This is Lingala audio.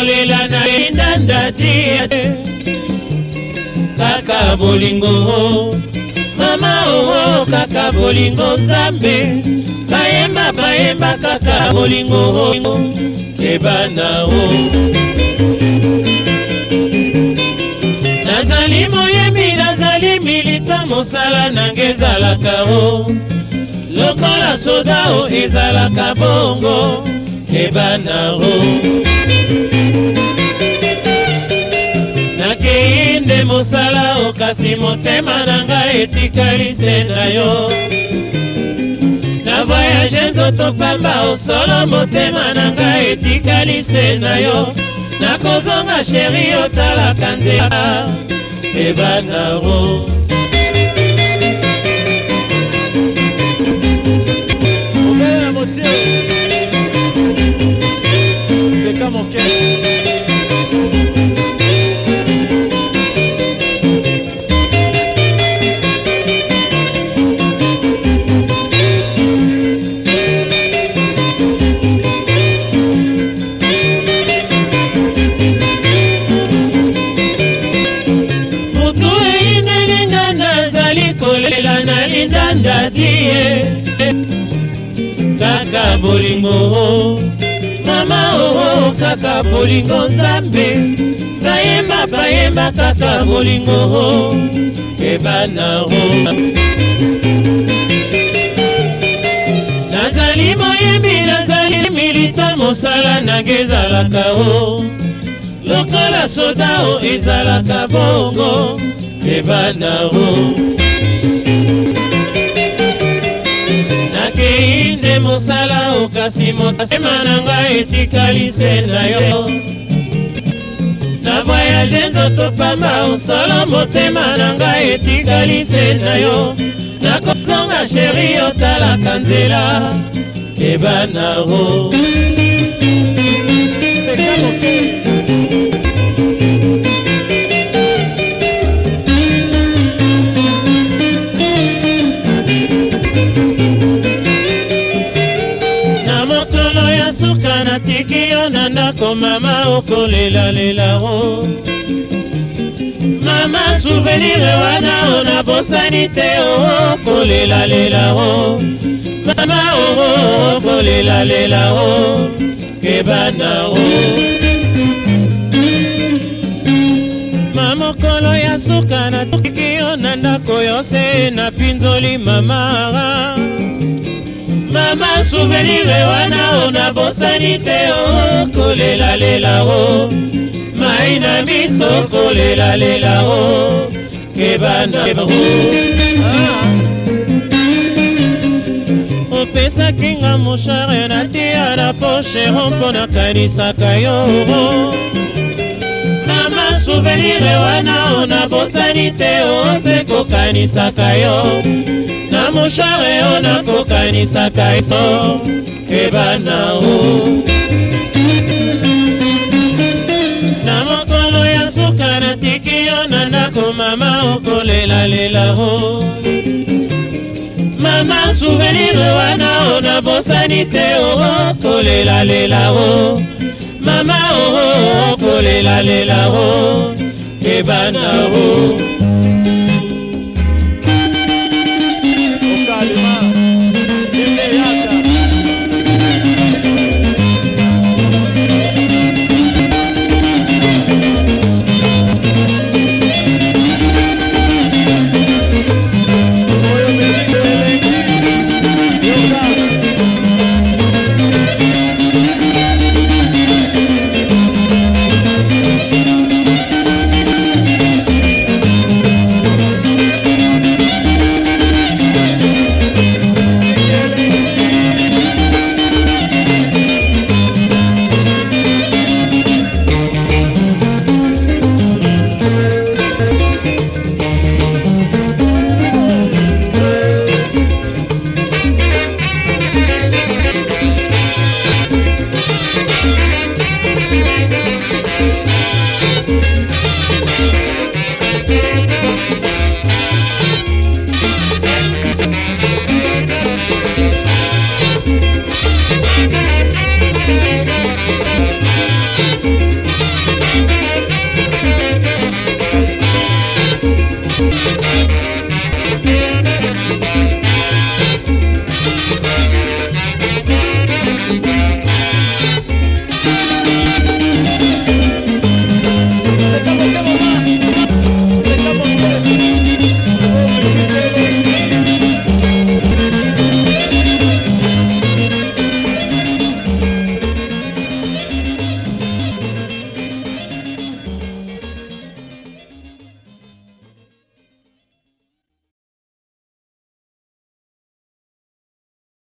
kolela na endanda te kaka bolingo mama oo kaka bolingo nzambe bayemba bayemba kaka bolingo kebana o nazali moyembi nazali milita mosala nange ezalaka o lokola soda o ezalaka bongo kebana o nde mosala okasi motema na ngai etikali se na yo na voyage nzoto pamba osolo motema na ngai etikali se na yo nakozonga sheri otalaka nzela ebana ro naleki ye kaka bolingo mama oo kaka bolingo nzambe bayemba bayemba kaka bolingo kebana o nazali moyembi nazali milita mosala nange ezalaka o lokola soda o ezalaka bongo kebana o ngai nde mosala okasi motema na ngai etikali se na yo na voyage nzoto pamba osolo motema na ngai etikali se na yo nakozonga sheri otalaka nzela keba na ro tolelalelango mama souvenir wana ona bosani te oo oh, oh, kolelalelango mama oo oh, kolelalelango kebana o mokolo ya suka natuki yo na ndako yo se na mpinzoli mamara ah. mama souvenire wana onabosani te okolelalela o mai na miso kolelalela o kebanda ah. opesaki nga moshare natia na pocheron mpo nakanisaka yo souvenir wana ona bosani te ose kokanisaka yo na mushare ona kokanisaka iso kebana o na mokolo ya suka natiki yo na ndako mama okolelalela o mama souvenir wana ona bosani te okolelalela o mama o kò lè lálẹ́ la o kébà náà o.